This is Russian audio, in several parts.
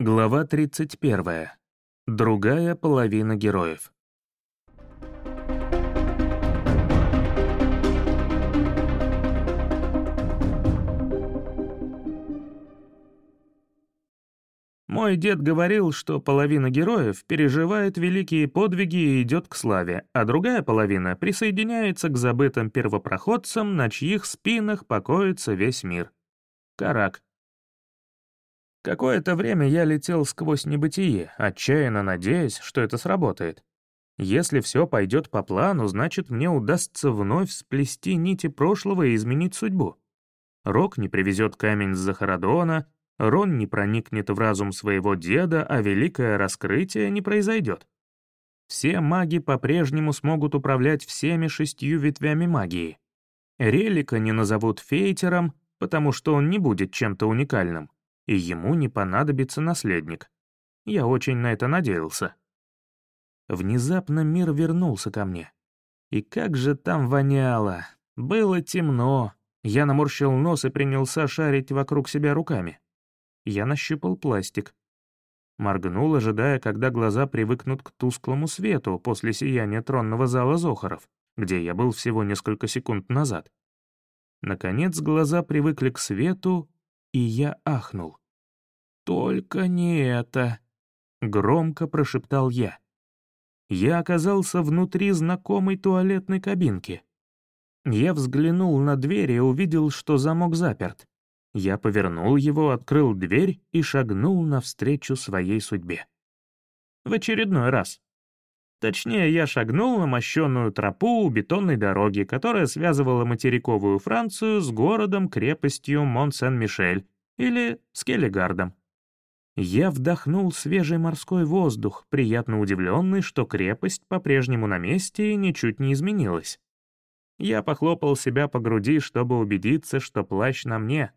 Глава 31. Другая половина героев. Мой дед говорил, что половина героев переживает великие подвиги и идет к славе, а другая половина присоединяется к забытым первопроходцам, на чьих спинах покоится весь мир. Карак. Какое-то время я летел сквозь небытие, отчаянно надеясь, что это сработает. Если все пойдет по плану, значит, мне удастся вновь сплести нити прошлого и изменить судьбу. Рок не привезет камень с Захарадона, Рон не проникнет в разум своего деда, а великое раскрытие не произойдет. Все маги по-прежнему смогут управлять всеми шестью ветвями магии. Релика не назовут фейтером, потому что он не будет чем-то уникальным и ему не понадобится наследник. Я очень на это надеялся. Внезапно мир вернулся ко мне. И как же там воняло! Было темно. Я наморщил нос и принялся шарить вокруг себя руками. Я нащупал пластик. Моргнул, ожидая, когда глаза привыкнут к тусклому свету после сияния тронного зала Зохаров, где я был всего несколько секунд назад. Наконец глаза привыкли к свету, и я ахнул. «Только не это!» — громко прошептал я. Я оказался внутри знакомой туалетной кабинки. Я взглянул на дверь и увидел, что замок заперт. Я повернул его, открыл дверь и шагнул навстречу своей судьбе. В очередной раз. Точнее, я шагнул на мощенную тропу у бетонной дороги, которая связывала материковую Францию с городом-крепостью Мон-Сен-Мишель, или с Келлигардом. Я вдохнул свежий морской воздух, приятно удивленный, что крепость по-прежнему на месте и ничуть не изменилась. Я похлопал себя по груди, чтобы убедиться, что плащ на мне.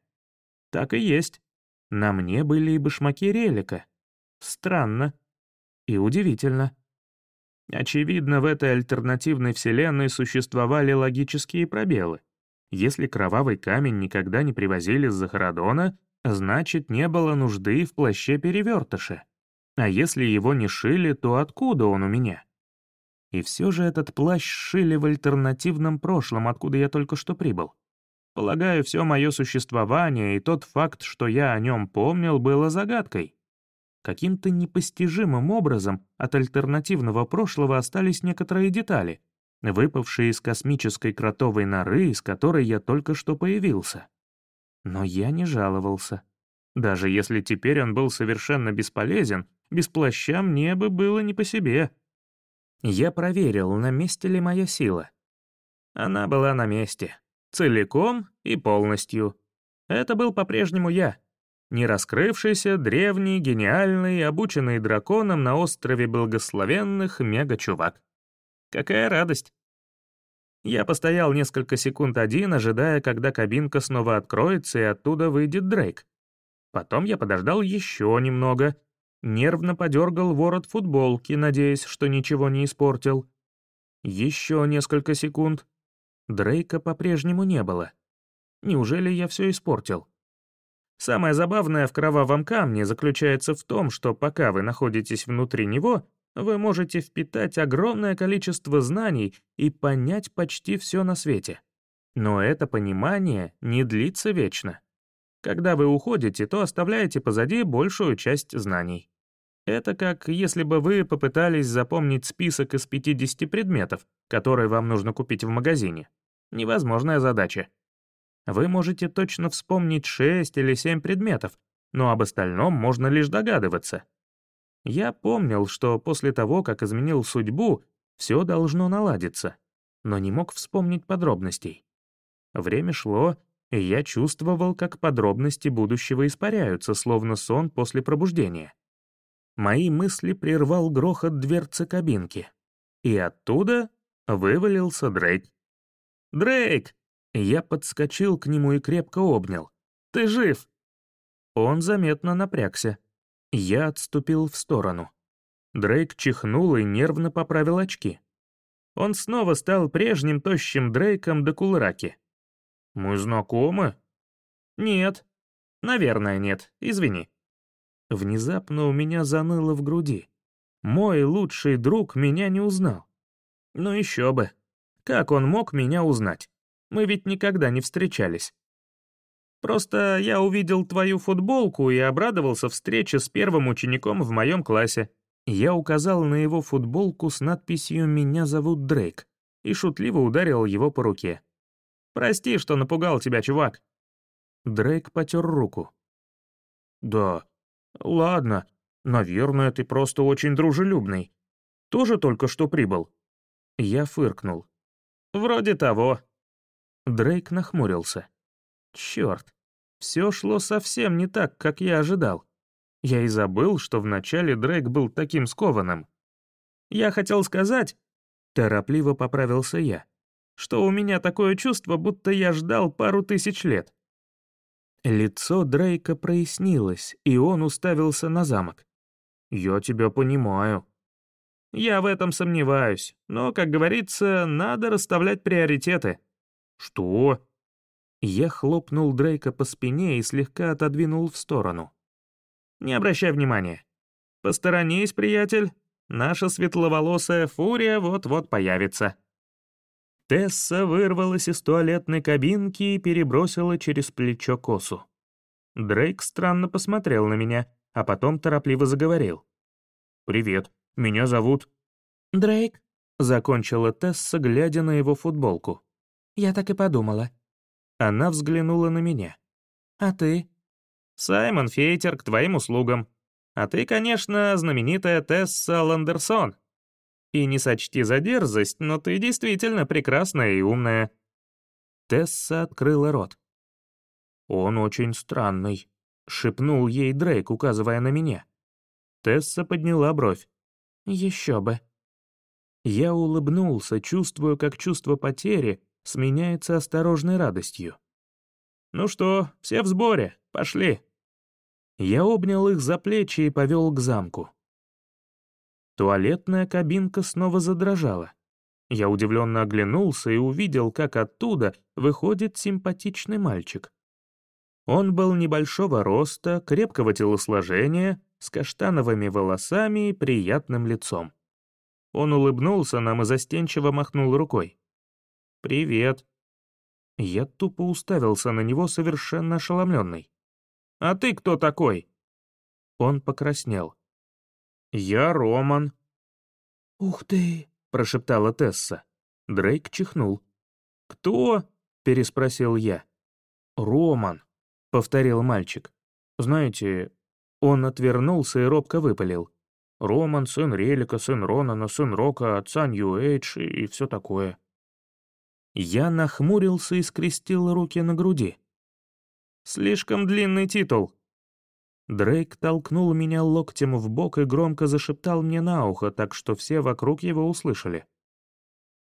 Так и есть. На мне были и башмаки релика. Странно и удивительно. Очевидно, в этой альтернативной вселенной существовали логические пробелы. Если кровавый камень никогда не привозили с Захарадона, Значит, не было нужды в плаще-перевертыше. А если его не шили, то откуда он у меня? И все же этот плащ шили в альтернативном прошлом, откуда я только что прибыл. Полагаю, все мое существование и тот факт, что я о нем помнил, было загадкой. Каким-то непостижимым образом от альтернативного прошлого остались некоторые детали, выпавшие из космической кротовой норы, из которой я только что появился. Но я не жаловался. Даже если теперь он был совершенно бесполезен, без плаща мне бы было не по себе. Я проверил, на месте ли моя сила. Она была на месте. Целиком и полностью. Это был по-прежнему я. Не раскрывшийся, древний, гениальный, обученный драконом на острове благословенных мега-чувак. Какая радость! Я постоял несколько секунд один, ожидая, когда кабинка снова откроется и оттуда выйдет Дрейк. Потом я подождал еще немного, нервно подергал ворот футболки, надеясь, что ничего не испортил. Еще несколько секунд. Дрейка по-прежнему не было. Неужели я все испортил? Самое забавное в кровавом камне заключается в том, что пока вы находитесь внутри него, вы можете впитать огромное количество знаний и понять почти все на свете. Но это понимание не длится вечно. Когда вы уходите, то оставляете позади большую часть знаний. Это как если бы вы попытались запомнить список из 50 предметов, которые вам нужно купить в магазине. Невозможная задача. Вы можете точно вспомнить 6 или 7 предметов, но об остальном можно лишь догадываться. Я помнил, что после того, как изменил судьбу, все должно наладиться, но не мог вспомнить подробностей. Время шло, и я чувствовал, как подробности будущего испаряются, словно сон после пробуждения. Мои мысли прервал грохот дверцы кабинки, и оттуда вывалился Дрейк. «Дрейк!» Я подскочил к нему и крепко обнял. «Ты жив!» Он заметно напрягся. Я отступил в сторону. Дрейк чихнул и нервно поправил очки. Он снова стал прежним тощим Дрейком до Кулраки. «Мы знакомы?» «Нет. Наверное, нет. Извини». Внезапно у меня заныло в груди. Мой лучший друг меня не узнал. Ну еще бы. Как он мог меня узнать? Мы ведь никогда не встречались. Просто я увидел твою футболку и обрадовался встрече с первым учеником в моем классе. Я указал на его футболку с надписью «Меня зовут Дрейк» и шутливо ударил его по руке. «Прости, что напугал тебя, чувак». Дрейк потер руку. «Да, ладно. Наверное, ты просто очень дружелюбный. Тоже только что прибыл?» Я фыркнул. «Вроде того». Дрейк нахмурился. «Черт, все шло совсем не так, как я ожидал. Я и забыл, что вначале Дрейк был таким скованным. Я хотел сказать, торопливо поправился я, что у меня такое чувство, будто я ждал пару тысяч лет. Лицо Дрейка прояснилось, и он уставился на замок. «Я тебя понимаю». «Я в этом сомневаюсь, но, как говорится, надо расставлять приоритеты». «Что?» Я хлопнул Дрейка по спине и слегка отодвинул в сторону. Не обращай внимания. Посторонись, приятель. Наша светловолосая фурия вот-вот появится». Тесса вырвалась из туалетной кабинки и перебросила через плечо косу. Дрейк странно посмотрел на меня, а потом торопливо заговорил. «Привет, меня зовут...» «Дрейк», — закончила Тесса, глядя на его футболку. «Я так и подумала». Она взглянула на меня. «А ты?» Саймон Фейтер к твоим услугам. А ты, конечно, знаменитая Тесса Ландерсон. И не сочти за дерзость, но ты действительно прекрасная и умная». Тесса открыла рот. «Он очень странный», — шепнул ей Дрейк, указывая на меня. Тесса подняла бровь. «Еще бы». Я улыбнулся, чувствуя, как чувство потери сменяется осторожной радостью. «Ну что, все в сборе, пошли». Я обнял их за плечи и повел к замку. Туалетная кабинка снова задрожала. Я удивленно оглянулся и увидел, как оттуда выходит симпатичный мальчик. Он был небольшого роста, крепкого телосложения, с каштановыми волосами и приятным лицом. Он улыбнулся нам и застенчиво махнул рукой. «Привет». Я тупо уставился на него, совершенно ошеломленный. «А ты кто такой?» Он покраснел. «Я Роман». «Ух ты!» — прошептала Тесса. Дрейк чихнул. «Кто?» — переспросил я. «Роман», — повторил мальчик. «Знаете...» Он отвернулся и робко выпалил. «Роман, сын Релика, сын Ронана, сын Рока, отца Нью-Эйдж и, и все такое». Я нахмурился и скрестил руки на груди. Слишком длинный титул». Дрейк толкнул меня локтем в бок и громко зашептал мне на ухо, так что все вокруг его услышали.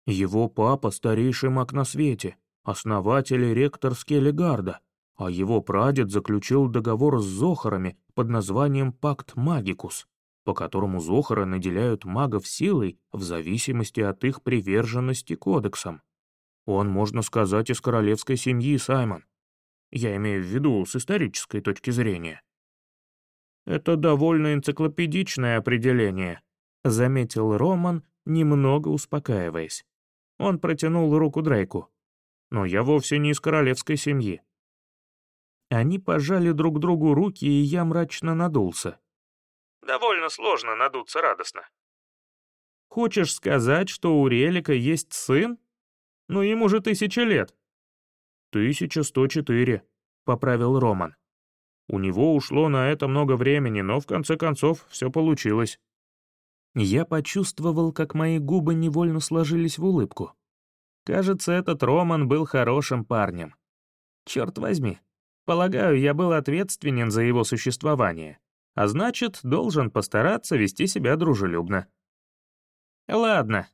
«Его папа — старейший маг на свете, основатель и ректор Скеллигарда, а его прадед заключил договор с Зохарами под названием «Пакт Магикус», по которому Зохары наделяют магов силой в зависимости от их приверженности кодексам. Он, можно сказать, из королевской семьи, Саймон. Я имею в виду с исторической точки зрения. Это довольно энциклопедичное определение, заметил Роман, немного успокаиваясь. Он протянул руку Дрейку. Но я вовсе не из королевской семьи. Они пожали друг другу руки, и я мрачно надулся. Довольно сложно надуться радостно. Хочешь сказать, что у Релика есть сын? Ну ему же тысяча лет. «1104», — поправил Роман. «У него ушло на это много времени, но в конце концов все получилось». Я почувствовал, как мои губы невольно сложились в улыбку. Кажется, этот Роман был хорошим парнем. Черт возьми, полагаю, я был ответственен за его существование, а значит, должен постараться вести себя дружелюбно. Ладно,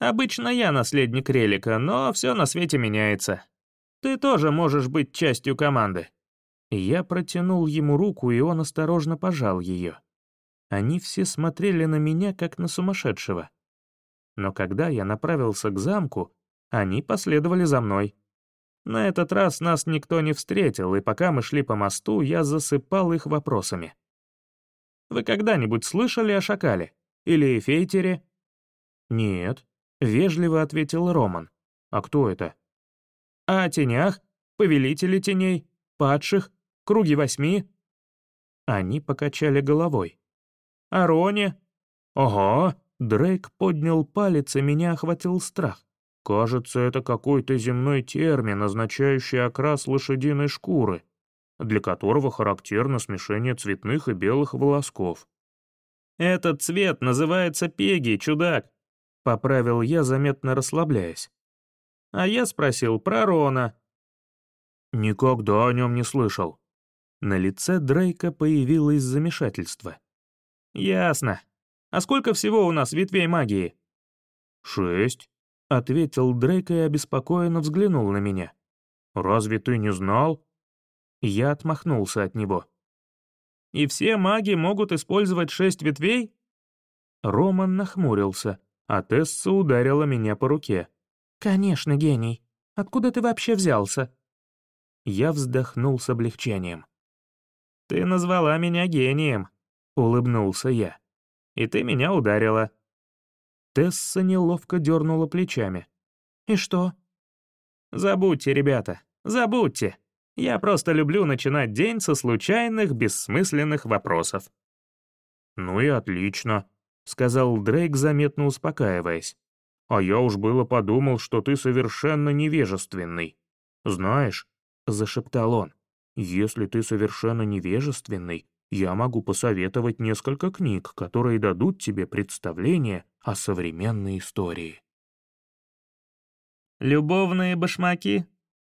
обычно я наследник Релика, но все на свете меняется. Ты тоже можешь быть частью команды». Я протянул ему руку, и он осторожно пожал ее. Они все смотрели на меня, как на сумасшедшего. Но когда я направился к замку, они последовали за мной. На этот раз нас никто не встретил, и пока мы шли по мосту, я засыпал их вопросами. Вы когда-нибудь слышали о шакале? Или эфейтере?» «Нет», — вежливо ответил Роман. «А кто это?» «А о тенях? Повелители теней? Падших? Круги восьми?» Они покачали головой. «О Роне?» «Ого!» Дрейк поднял палец, и меня охватил страх. Кажется, это какой-то земной термин, означающий окрас лошадиной шкуры, для которого характерно смешение цветных и белых волосков. «Этот цвет называется пеги, чудак», — поправил я, заметно расслабляясь. А я спросил про Рона. «Никогда о нем не слышал». На лице Дрейка появилось замешательство. «Ясно. А сколько всего у нас ветвей магии?» «Шесть», — ответил Дрейк и обеспокоенно взглянул на меня. «Разве ты не знал?» Я отмахнулся от него. «И все маги могут использовать шесть ветвей?» Роман нахмурился, а Тесса ударила меня по руке. «Конечно, гений. Откуда ты вообще взялся?» Я вздохнул с облегчением. «Ты назвала меня гением», — улыбнулся я. «И ты меня ударила». Тесса неловко дернула плечами. «И что?» «Забудьте, ребята, забудьте. Я просто люблю начинать день со случайных, бессмысленных вопросов». «Ну и отлично», — сказал Дрейк, заметно успокаиваясь. «А я уж было подумал, что ты совершенно невежественный. Знаешь», — зашептал он, — «если ты совершенно невежественный, я могу посоветовать несколько книг, которые дадут тебе представление о современной истории». «Любовные башмаки?»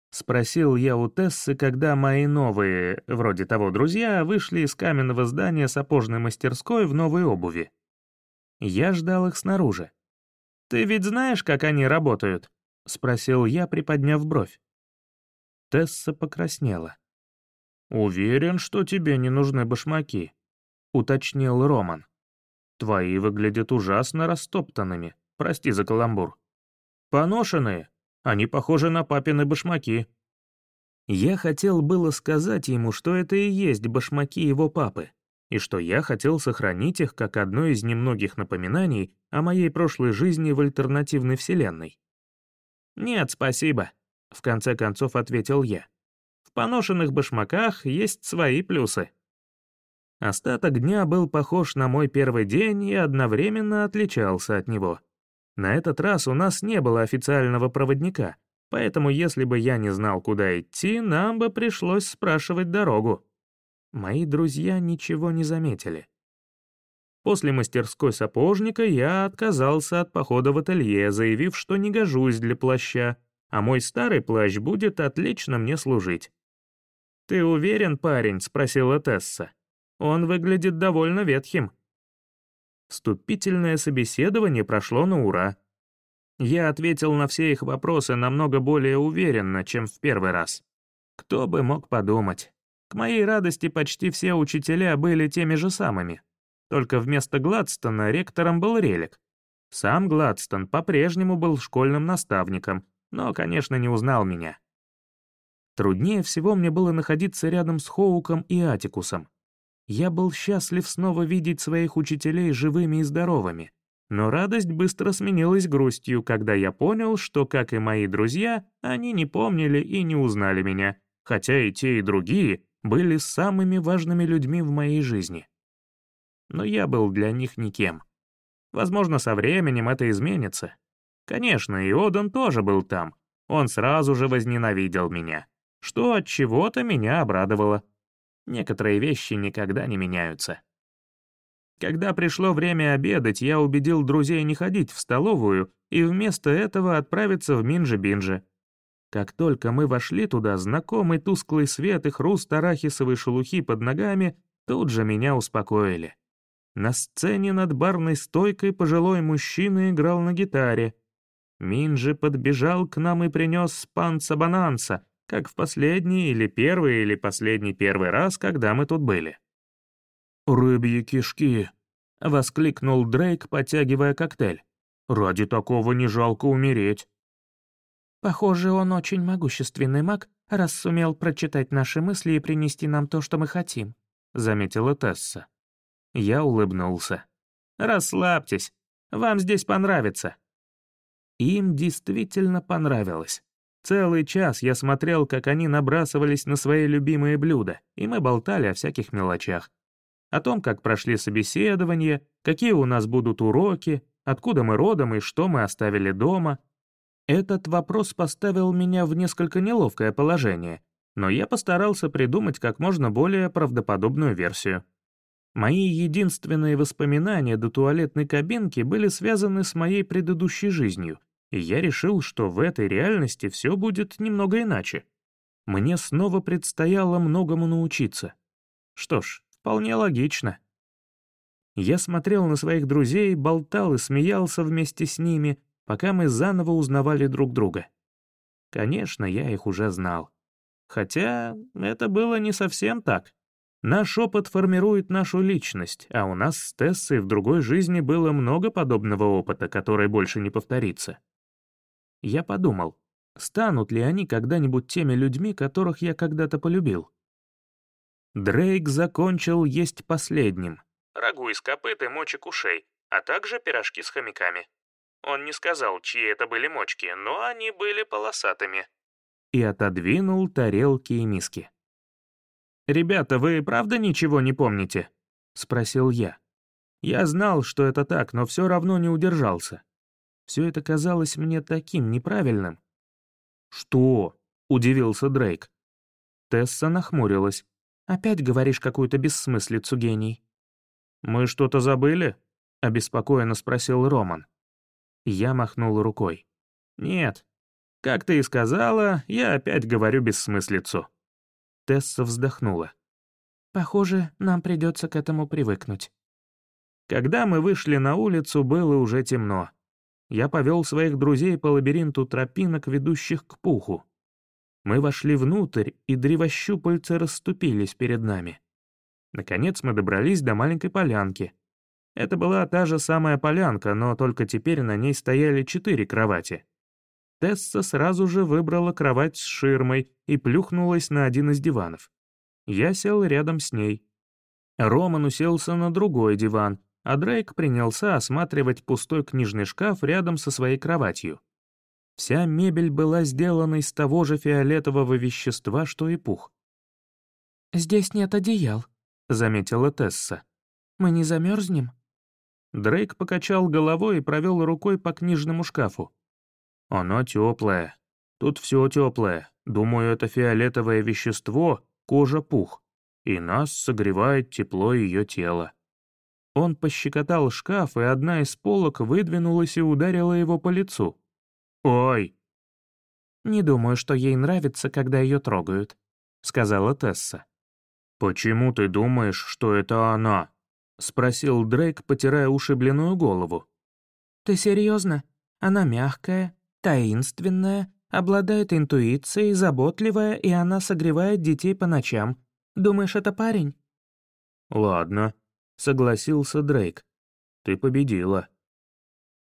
— спросил я у Тессы, когда мои новые, вроде того, друзья вышли из каменного здания сапожной мастерской в новой обуви. Я ждал их снаружи. «Ты ведь знаешь, как они работают?» — спросил я, приподняв бровь. Тесса покраснела. «Уверен, что тебе не нужны башмаки», — уточнил Роман. «Твои выглядят ужасно растоптанными, прости за каламбур. Поношенные, они похожи на папины башмаки». Я хотел было сказать ему, что это и есть башмаки его папы, и что я хотел сохранить их как одно из немногих напоминаний о моей прошлой жизни в альтернативной вселенной. «Нет, спасибо», — в конце концов ответил я. «В поношенных башмаках есть свои плюсы». Остаток дня был похож на мой первый день и одновременно отличался от него. На этот раз у нас не было официального проводника, поэтому если бы я не знал, куда идти, нам бы пришлось спрашивать дорогу. Мои друзья ничего не заметили. После мастерской сапожника я отказался от похода в ателье, заявив, что не гожусь для плаща, а мой старый плащ будет отлично мне служить. «Ты уверен, парень?» — спросила Тесса. «Он выглядит довольно ветхим». Вступительное собеседование прошло на ура. Я ответил на все их вопросы намного более уверенно, чем в первый раз. Кто бы мог подумать. К моей радости почти все учителя были теми же самыми. Только вместо Гладстона ректором был Релик. Сам Гладстон по-прежнему был школьным наставником, но, конечно, не узнал меня. Труднее всего мне было находиться рядом с Хоуком и Атикусом. Я был счастлив снова видеть своих учителей живыми и здоровыми, но радость быстро сменилась грустью, когда я понял, что, как и мои друзья, они не помнили и не узнали меня, хотя и те, и другие были самыми важными людьми в моей жизни. Но я был для них никем. Возможно, со временем это изменится. Конечно, и Одан тоже был там. Он сразу же возненавидел меня, что от чего-то меня обрадовало. Некоторые вещи никогда не меняются. Когда пришло время обедать, я убедил друзей не ходить в столовую и вместо этого отправиться в Минджи-Бинджи. Как только мы вошли туда, знакомый тусклый свет и хруст арахисовой шелухи под ногами тут же меня успокоили. На сцене над барной стойкой пожилой мужчина играл на гитаре. Минджи подбежал к нам и принес панца-бананца, как в последний или первый или последний первый раз, когда мы тут были. «Рыбьи кишки!» — воскликнул Дрейк, потягивая коктейль. «Ради такого не жалко умереть». «Похоже, он очень могущественный маг, раз сумел прочитать наши мысли и принести нам то, что мы хотим», — заметила Тесса. Я улыбнулся. «Расслабьтесь, вам здесь понравится». Им действительно понравилось. Целый час я смотрел, как они набрасывались на свои любимые блюда, и мы болтали о всяких мелочах. О том, как прошли собеседования, какие у нас будут уроки, откуда мы родом и что мы оставили дома. Этот вопрос поставил меня в несколько неловкое положение, но я постарался придумать как можно более правдоподобную версию. Мои единственные воспоминания до туалетной кабинки были связаны с моей предыдущей жизнью, и я решил, что в этой реальности все будет немного иначе. Мне снова предстояло многому научиться. Что ж, вполне логично. Я смотрел на своих друзей, болтал и смеялся вместе с ними, пока мы заново узнавали друг друга. Конечно, я их уже знал. Хотя это было не совсем так. Наш опыт формирует нашу личность, а у нас с Тессой в другой жизни было много подобного опыта, который больше не повторится. Я подумал, станут ли они когда-нибудь теми людьми, которых я когда-то полюбил. Дрейк закончил есть последним. Рагу из копыт и мочек ушей, а также пирожки с хомяками. Он не сказал, чьи это были мочки, но они были полосатыми. И отодвинул тарелки и миски. «Ребята, вы правда ничего не помните?» — спросил я. Я знал, что это так, но все равно не удержался. Все это казалось мне таким неправильным. «Что?» — удивился Дрейк. Тесса нахмурилась. «Опять говоришь какую-то бессмыслицу, гений». «Мы что-то забыли?» — обеспокоенно спросил Роман. Я махнул рукой. «Нет. Как ты и сказала, я опять говорю бессмыслицу». Тесса вздохнула. «Похоже, нам придется к этому привыкнуть». Когда мы вышли на улицу, было уже темно я повел своих друзей по лабиринту тропинок, ведущих к пуху. Мы вошли внутрь, и древощупальцы расступились перед нами. Наконец мы добрались до маленькой полянки. Это была та же самая полянка, но только теперь на ней стояли четыре кровати. Тесса сразу же выбрала кровать с ширмой и плюхнулась на один из диванов. Я сел рядом с ней. Роман уселся на другой диван, а Дрейк принялся осматривать пустой книжный шкаф рядом со своей кроватью. Вся мебель была сделана из того же фиолетового вещества, что и пух. «Здесь нет одеял», — заметила Тесса. «Мы не замерзнем?» Дрейк покачал головой и провел рукой по книжному шкафу. «Оно теплое. Тут все теплое. Думаю, это фиолетовое вещество — кожа-пух, и нас согревает тепло ее тела». Он пощекотал шкаф, и одна из полок выдвинулась и ударила его по лицу. «Ой!» «Не думаю, что ей нравится, когда ее трогают», — сказала Тесса. «Почему ты думаешь, что это она?» — спросил Дрейк, потирая ушибленную голову. «Ты серьезно? Она мягкая, таинственная, обладает интуицией, заботливая, и она согревает детей по ночам. Думаешь, это парень?» «Ладно», согласился Дрейк. «Ты победила».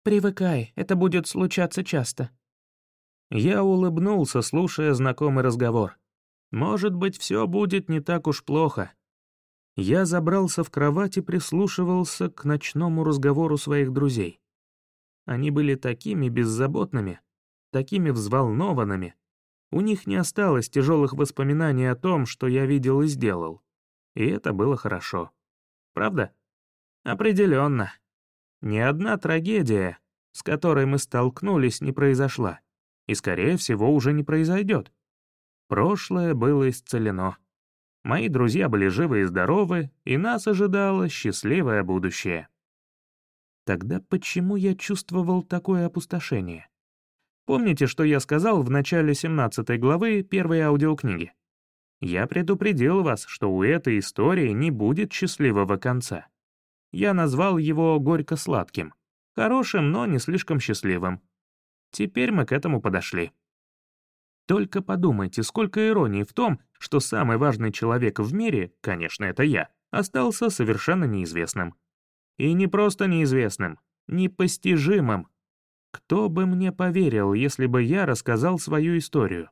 «Привыкай, это будет случаться часто». Я улыбнулся, слушая знакомый разговор. «Может быть, все будет не так уж плохо». Я забрался в кровать и прислушивался к ночному разговору своих друзей. Они были такими беззаботными, такими взволнованными. У них не осталось тяжелых воспоминаний о том, что я видел и сделал. И это было хорошо. Правда? Определенно. Ни одна трагедия, с которой мы столкнулись, не произошла. И, скорее всего, уже не произойдет. Прошлое было исцелено. Мои друзья были живы и здоровы, и нас ожидало счастливое будущее. Тогда почему я чувствовал такое опустошение? Помните, что я сказал в начале 17 главы первой аудиокниги? Я предупредил вас, что у этой истории не будет счастливого конца. Я назвал его горько-сладким, хорошим, но не слишком счастливым. Теперь мы к этому подошли. Только подумайте, сколько иронии в том, что самый важный человек в мире, конечно, это я, остался совершенно неизвестным. И не просто неизвестным, непостижимым. Кто бы мне поверил, если бы я рассказал свою историю?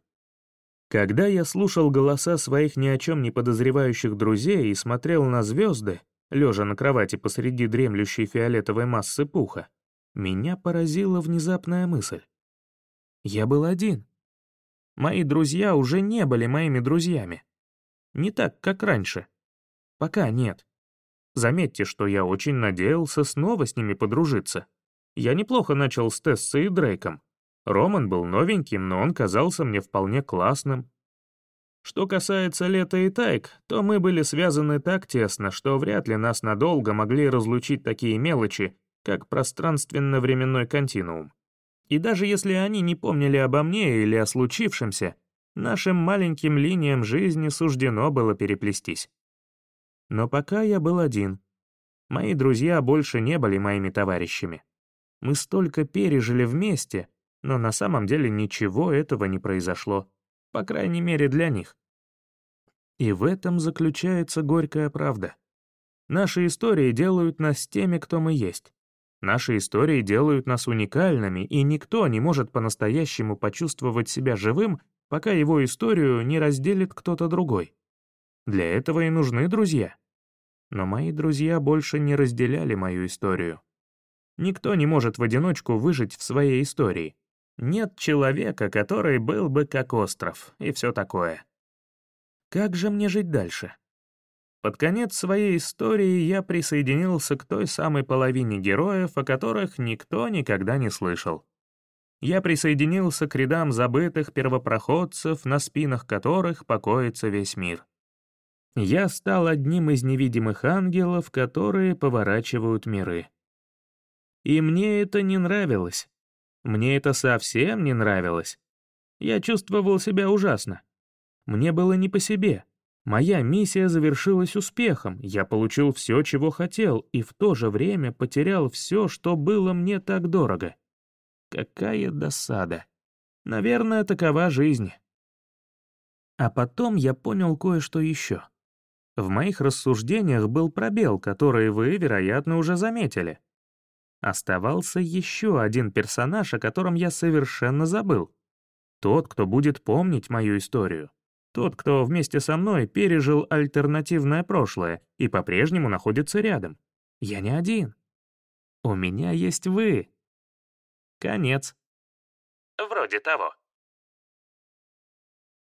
Когда я слушал голоса своих ни о чем не подозревающих друзей и смотрел на звезды, лежа на кровати посреди дремлющей фиолетовой массы пуха, меня поразила внезапная мысль. Я был один. Мои друзья уже не были моими друзьями. Не так, как раньше. Пока нет. Заметьте, что я очень надеялся снова с ними подружиться. Я неплохо начал с Тессой и Дрейком. Роман был новеньким, но он казался мне вполне классным. Что касается Лета и Тайк, то мы были связаны так тесно, что вряд ли нас надолго могли разлучить такие мелочи, как пространственно-временной континуум. И даже если они не помнили обо мне или о случившемся, нашим маленьким линиям жизни суждено было переплестись. Но пока я был один. Мои друзья больше не были моими товарищами. Мы столько пережили вместе, но на самом деле ничего этого не произошло, по крайней мере для них. И в этом заключается горькая правда. Наши истории делают нас теми, кто мы есть. Наши истории делают нас уникальными, и никто не может по-настоящему почувствовать себя живым, пока его историю не разделит кто-то другой. Для этого и нужны друзья. Но мои друзья больше не разделяли мою историю. Никто не может в одиночку выжить в своей истории. Нет человека, который был бы как остров, и все такое. Как же мне жить дальше? Под конец своей истории я присоединился к той самой половине героев, о которых никто никогда не слышал. Я присоединился к рядам забытых первопроходцев, на спинах которых покоится весь мир. Я стал одним из невидимых ангелов, которые поворачивают миры. И мне это не нравилось. Мне это совсем не нравилось. Я чувствовал себя ужасно. Мне было не по себе. Моя миссия завершилась успехом, я получил все, чего хотел, и в то же время потерял все, что было мне так дорого. Какая досада. Наверное, такова жизнь. А потом я понял кое-что еще. В моих рассуждениях был пробел, который вы, вероятно, уже заметили. Оставался еще один персонаж, о котором я совершенно забыл. Тот, кто будет помнить мою историю. Тот, кто вместе со мной пережил альтернативное прошлое и по-прежнему находится рядом. Я не один. У меня есть вы. Конец. Вроде того.